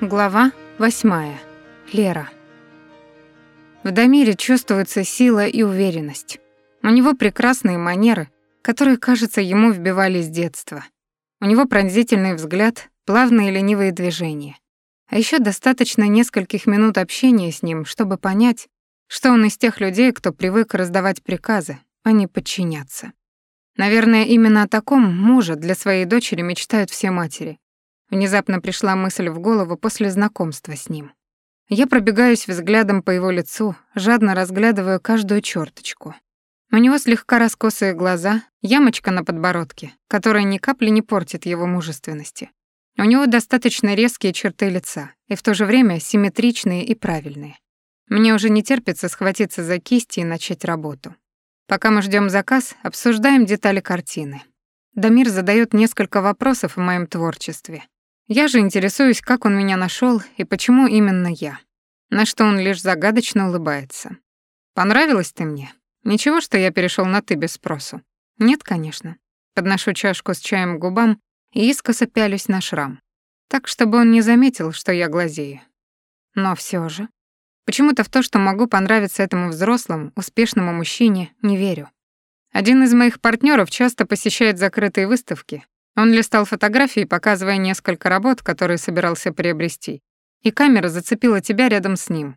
Глава восьмая. Лера. В Дамире чувствуется сила и уверенность. У него прекрасные манеры, которые, кажется, ему вбивали с детства. У него пронзительный взгляд, плавные ленивые движения. А еще достаточно нескольких минут общения с ним, чтобы понять, что он из тех людей, кто привык раздавать приказы, а не подчиняться. Наверное, именно о таком муже для своей дочери мечтают все матери. Внезапно пришла мысль в голову после знакомства с ним. Я пробегаюсь взглядом по его лицу, жадно разглядываю каждую черточку. У него слегка раскосые глаза, ямочка на подбородке, которая ни капли не портит его мужественности. У него достаточно резкие черты лица, и в то же время симметричные и правильные. Мне уже не терпится схватиться за кисти и начать работу. Пока мы ждем заказ, обсуждаем детали картины. Дамир задает несколько вопросов о моем творчестве. Я же интересуюсь, как он меня нашел и почему именно я. На что он лишь загадочно улыбается. Понравилась ты мне? Ничего, что я перешел на «ты» без спросу? Нет, конечно. Подношу чашку с чаем к губам и искоса пялюсь на шрам. Так, чтобы он не заметил, что я глазею. Но все же. Почему-то в то, что могу понравиться этому взрослому, успешному мужчине, не верю. Один из моих партнеров часто посещает закрытые выставки, он листал фотографии, показывая несколько работ, которые собирался приобрести. И камера зацепила тебя рядом с ним.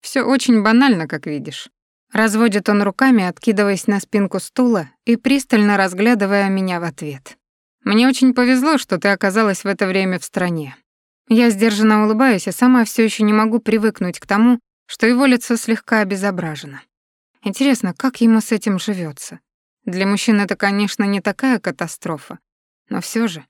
Все очень банально, как видишь. Разводит он руками, откидываясь на спинку стула и пристально разглядывая меня в ответ. Мне очень повезло, что ты оказалась в это время в стране. Я сдержанно улыбаюсь, а сама все еще не могу привыкнуть к тому, что его лицо слегка обезображено. Интересно, как ему с этим живется? Для мужчин это, конечно, не такая катастрофа, но все же.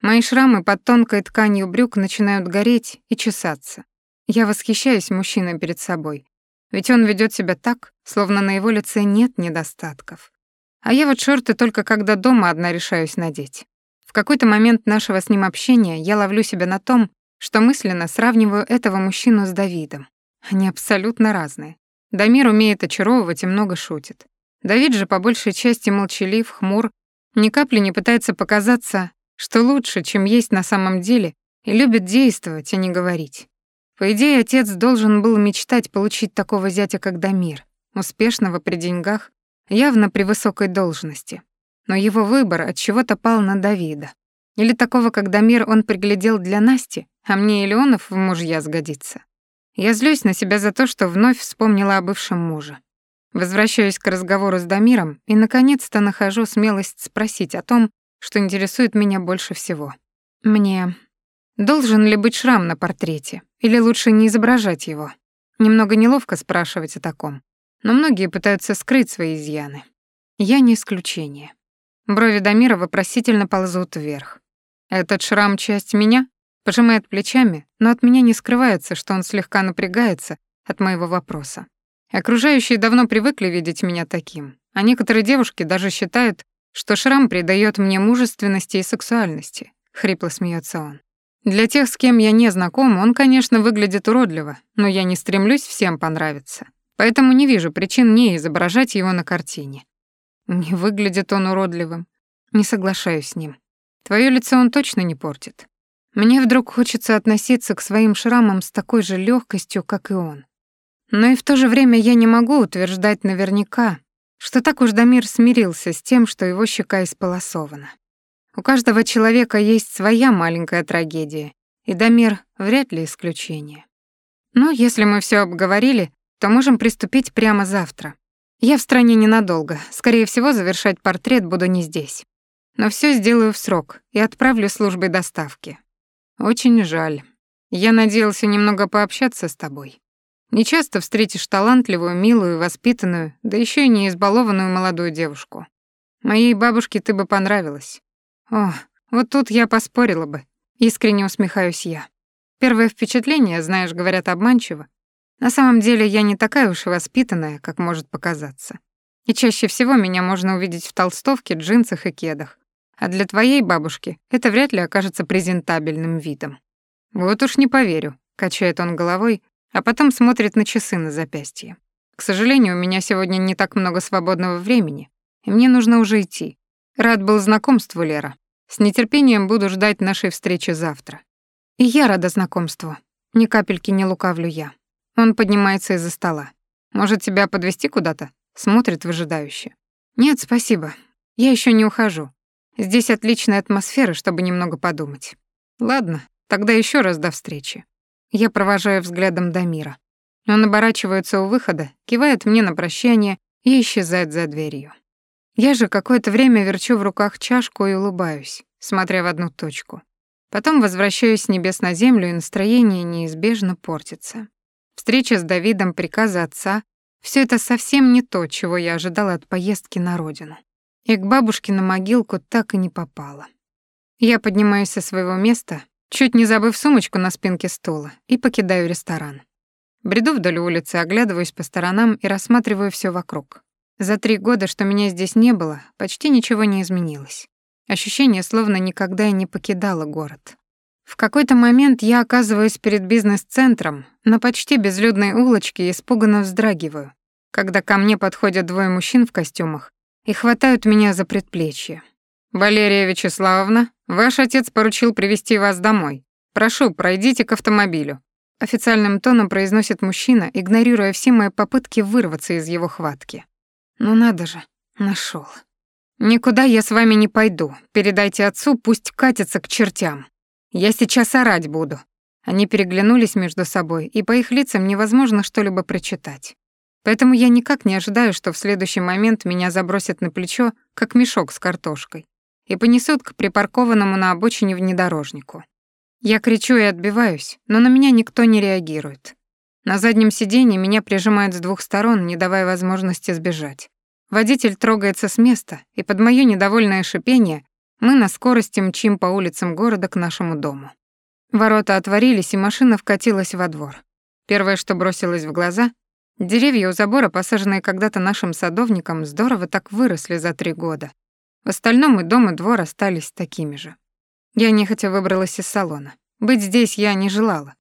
Мои шрамы под тонкой тканью брюк начинают гореть и чесаться. Я восхищаюсь мужчиной перед собой. Ведь он ведет себя так, словно на его лице нет недостатков. А я вот шорты только когда дома одна решаюсь надеть. В какой-то момент нашего с ним общения я ловлю себя на том, что мысленно сравниваю этого мужчину с Давидом. Они абсолютно разные. Дамир умеет очаровывать и много шутит. Давид же по большей части молчалив, хмур ни капли не пытается показаться, что лучше, чем есть на самом деле, и любит действовать, а не говорить. По идее, отец должен был мечтать получить такого зятя, как Дамир, успешного при деньгах, явно при высокой должности. Но его выбор от чего-то пал на Давида. Или такого, как Дамир, он приглядел для Насти, а мне и Леонов в мужья сгодится. Я злюсь на себя за то, что вновь вспомнила о бывшем муже. Возвращаюсь к разговору с Дамиром и, наконец-то, нахожу смелость спросить о том, что интересует меня больше всего. Мне должен ли быть шрам на портрете, или лучше не изображать его? Немного неловко спрашивать о таком, но многие пытаются скрыть свои изъяны. Я не исключение. Брови Дамира вопросительно ползут вверх. «Этот шрам — часть меня?» Пожимает плечами, но от меня не скрывается, что он слегка напрягается от моего вопроса. Окружающие давно привыкли видеть меня таким, а некоторые девушки даже считают, что шрам придает мне мужественности и сексуальности. Хрипло смеется он. Для тех, с кем я не знаком, он, конечно, выглядит уродливо, но я не стремлюсь всем понравиться. Поэтому не вижу причин не изображать его на картине. Не выглядит он уродливым. Не соглашаюсь с ним. Твое лицо он точно не портит. Мне вдруг хочется относиться к своим шрамам с такой же легкостью, как и он. Но и в то же время я не могу утверждать наверняка, что так уж Дамир смирился с тем, что его щека исполосована. У каждого человека есть своя маленькая трагедия, и Дамир вряд ли исключение. Но если мы все обговорили, то можем приступить прямо завтра. Я в стране ненадолго, скорее всего, завершать портрет буду не здесь. Но все сделаю в срок и отправлю службой доставки. Очень жаль. Я надеялся немного пообщаться с тобой. Не часто встретишь талантливую, милую, воспитанную, да еще и не избалованную молодую девушку. Моей бабушке ты бы понравилась. О, вот тут я поспорила бы. Искренне усмехаюсь я. Первое впечатление, знаешь, говорят обманчиво. На самом деле я не такая уж и воспитанная, как может показаться. И чаще всего меня можно увидеть в толстовке, джинсах и кедах. А для твоей бабушки это вряд ли окажется презентабельным видом. Вот уж не поверю, качает он головой, а потом смотрит на часы на запястье. К сожалению, у меня сегодня не так много свободного времени, и мне нужно уже идти. Рад был знакомству, Лера. С нетерпением буду ждать нашей встречи завтра. И я рада знакомству. Ни капельки не лукавлю я. Он поднимается из-за стола. Может, тебя подвести куда-то? Смотрит выжидающе. Нет, спасибо. Я еще не ухожу. Здесь отличная атмосфера, чтобы немного подумать. Ладно, тогда еще раз до встречи. Я провожаю взглядом Дамира. Он оборачивается у выхода, кивает мне на прощание и исчезает за дверью. Я же какое-то время верчу в руках чашку и улыбаюсь, смотря в одну точку. Потом возвращаюсь с небес на землю, и настроение неизбежно портится. Встреча с Давидом, приказы отца — все это совсем не то, чего я ожидала от поездки на родину. И к бабушке на могилку так и не попала. Я поднимаюсь со своего места, чуть не забыв сумочку на спинке стула, и покидаю ресторан. Бреду вдоль улицы, оглядываюсь по сторонам и рассматриваю все вокруг. За три года, что меня здесь не было, почти ничего не изменилось. Ощущение, словно никогда и не покидало город. В какой-то момент я оказываюсь перед бизнес-центром, на почти безлюдной улочке и испуганно вздрагиваю, когда ко мне подходят двое мужчин в костюмах и хватают меня за предплечье. «Валерия Вячеславовна, ваш отец поручил привести вас домой. Прошу, пройдите к автомобилю», официальным тоном произносит мужчина, игнорируя все мои попытки вырваться из его хватки. Ну надо же, нашел. Никуда я с вами не пойду. Передайте отцу, пусть катится к чертям. Я сейчас орать буду. Они переглянулись между собой, и по их лицам невозможно что-либо прочитать. Поэтому я никак не ожидаю, что в следующий момент меня забросят на плечо, как мешок с картошкой, и понесут к припаркованному на обочине внедорожнику. Я кричу и отбиваюсь, но на меня никто не реагирует. На заднем сиденье меня прижимают с двух сторон, не давая возможности сбежать. Водитель трогается с места, и под моё недовольное шипение мы на скорости мчим по улицам города к нашему дому. Ворота отворились, и машина вкатилась во двор. Первое, что бросилось в глаза — деревья у забора, посаженные когда-то нашим садовником, здорово так выросли за три года. В остальном и дом, и двор остались такими же. Я нехотя выбралась из салона. Быть здесь я не желала.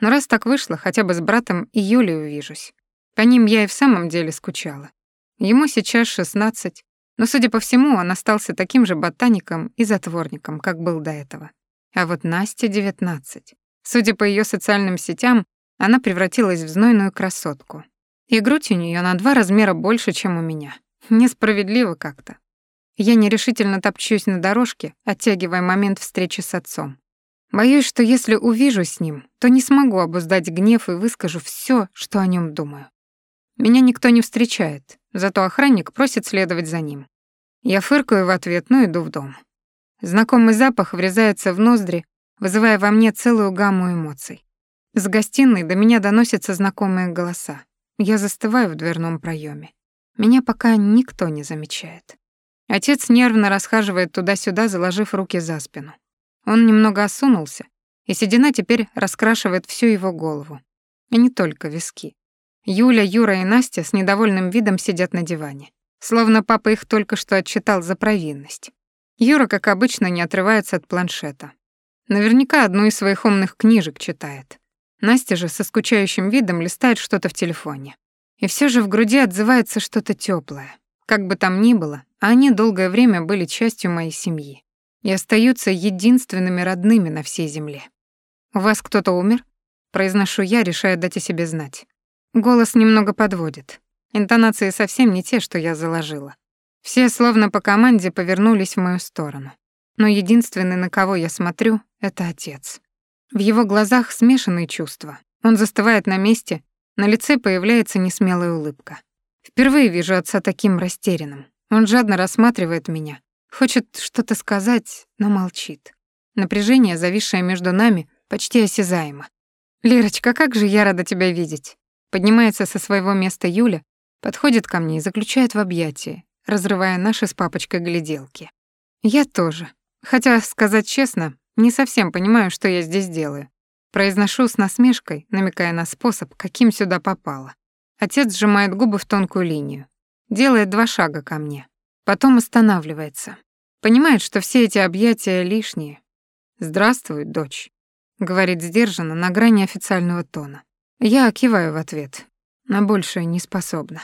Но раз так вышло, хотя бы с братом и Юлей увижусь. По ним я и в самом деле скучала. Ему сейчас 16, но, судя по всему, он остался таким же ботаником и затворником, как был до этого. А вот Насте 19. Судя по ее социальным сетям, она превратилась в знойную красотку. И грудь у нее на два размера больше, чем у меня. Несправедливо как-то. Я нерешительно топчусь на дорожке, оттягивая момент встречи с отцом. Боюсь, что если увижу с ним, то не смогу обуздать гнев и выскажу все, что о нем думаю. Меня никто не встречает, зато охранник просит следовать за ним. Я фыркаю в ответ, но иду в дом. Знакомый запах врезается в ноздри, вызывая во мне целую гамму эмоций. С гостиной до меня доносятся знакомые голоса. Я застываю в дверном проеме. Меня пока никто не замечает. Отец нервно расхаживает туда-сюда, заложив руки за спину. Он немного осунулся, и седина теперь раскрашивает всю его голову. И не только виски. Юля, Юра и Настя с недовольным видом сидят на диване. Словно папа их только что отчитал за провинность. Юра, как обычно, не отрывается от планшета. Наверняка одну из своих умных книжек читает. Настя же со скучающим видом листает что-то в телефоне. И все же в груди отзывается что-то теплое. Как бы там ни было, они долгое время были частью моей семьи и остаются единственными родными на всей земле. «У вас кто-то умер?» Произношу я, решая дать о себе знать. Голос немного подводит. Интонации совсем не те, что я заложила. Все словно по команде повернулись в мою сторону. Но единственный, на кого я смотрю, — это отец. В его глазах смешанные чувства. Он застывает на месте, на лице появляется несмелая улыбка. Впервые вижу отца таким растерянным. Он жадно рассматривает меня, хочет что-то сказать, но молчит. Напряжение, зависшее между нами, почти осязаемо. «Лерочка, как же я рада тебя видеть!» Поднимается со своего места Юля, подходит ко мне и заключает в объятии, разрывая наши с папочкой гляделки. Я тоже. Хотя, сказать честно, не совсем понимаю, что я здесь делаю. Произношу с насмешкой, намекая на способ, каким сюда попало. Отец сжимает губы в тонкую линию. Делает два шага ко мне. Потом останавливается. Понимает, что все эти объятия лишние. «Здравствуй, дочь», — говорит сдержанно, на грани официального тона. Я киваю в ответ. На большее не способна.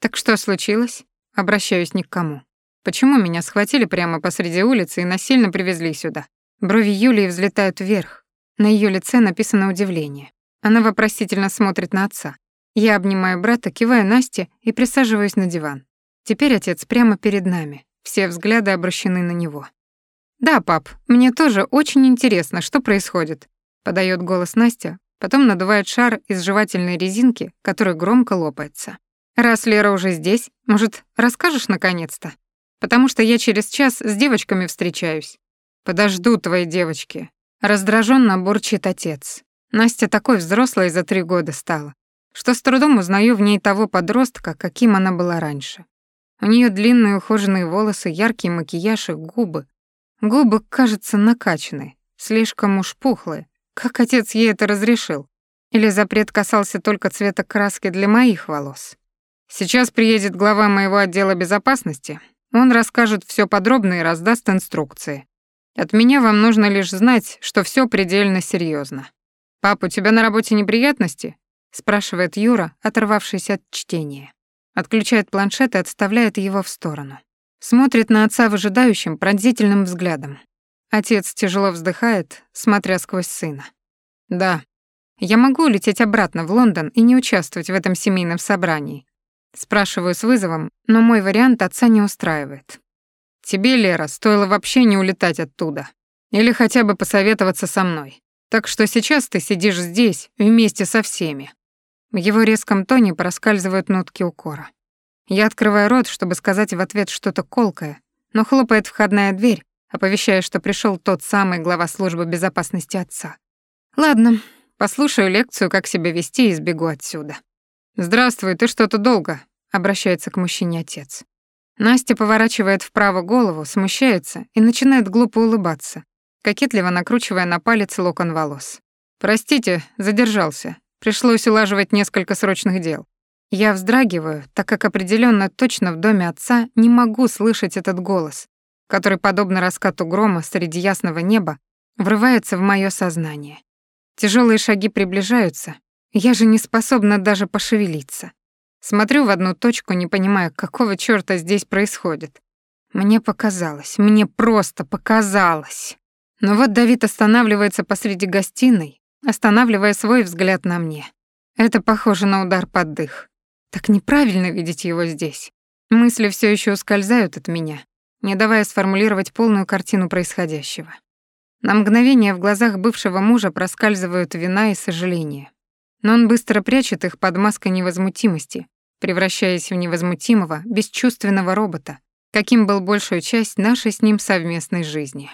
«Так что случилось?» Обращаюсь ни к кому. «Почему меня схватили прямо посреди улицы и насильно привезли сюда?» Брови Юлии взлетают вверх. На ее лице написано удивление. Она вопросительно смотрит на отца. Я обнимаю брата, киваю Насте и присаживаюсь на диван. Теперь отец прямо перед нами. Все взгляды обращены на него. «Да, пап, мне тоже очень интересно, что происходит», — подает голос Настя, потом надувает шар из жевательной резинки, который громко лопается. «Раз Лера уже здесь, может, расскажешь наконец-то? Потому что я через час с девочками встречаюсь». «Подожду твои девочки», — раздраженно бурчит отец. Настя такой взрослой за три года стала, что с трудом узнаю в ней того подростка, каким она была раньше. У нее длинные ухоженные волосы, яркий макияж и губы. Губы, кажется, накачаны, слишком уж пухлые. Как отец ей это разрешил? Или запрет касался только цвета краски для моих волос? Сейчас приедет глава моего отдела безопасности. Он расскажет все подробно и раздаст инструкции. От меня вам нужно лишь знать, что все предельно серьезно. «Пап, у тебя на работе неприятности?» — спрашивает Юра, оторвавшись от чтения. Отключает планшет и отставляет его в сторону. Смотрит на отца выжидающим, пронзительным взглядом. Отец тяжело вздыхает, смотря сквозь сына. «Да, я могу улететь обратно в Лондон и не участвовать в этом семейном собрании?» Спрашиваю с вызовом, но мой вариант отца не устраивает. «Тебе, Лера, стоило вообще не улетать оттуда. Или хотя бы посоветоваться со мной. Так что сейчас ты сидишь здесь вместе со всеми». В его резком тоне проскальзывают нотки укора. Я открываю рот, чтобы сказать в ответ что-то колкое, но хлопает входная дверь, оповещая, что пришел тот самый глава службы безопасности отца. Ладно, послушаю лекцию, как себя вести и сбегу отсюда. «Здравствуй, ты что-то долго», — обращается к мужчине отец. Настя поворачивает вправо голову, смущается и начинает глупо улыбаться, кокетливо накручивая на палец локон волос. «Простите, задержался. Пришлось улаживать несколько срочных дел». Я вздрагиваю, так как определенно точно в доме отца не могу слышать этот голос, который, подобно раскату грома среди ясного неба, врывается в моё сознание. Тяжелые шаги приближаются, я же не способна даже пошевелиться. Смотрю в одну точку, не понимая, какого чёрта здесь происходит. Мне показалось, мне просто показалось. Но вот Давид останавливается посреди гостиной, останавливая свой взгляд на мне. Это похоже на удар под дых. Так неправильно видеть его здесь. Мысли все еще ускользают от меня, не давая сформулировать полную картину происходящего. На мгновение в глазах бывшего мужа проскальзывают вина и сожаление. Но он быстро прячет их под маской невозмутимости, превращаясь в невозмутимого, бесчувственного робота, каким был большую часть нашей с ним совместной жизни.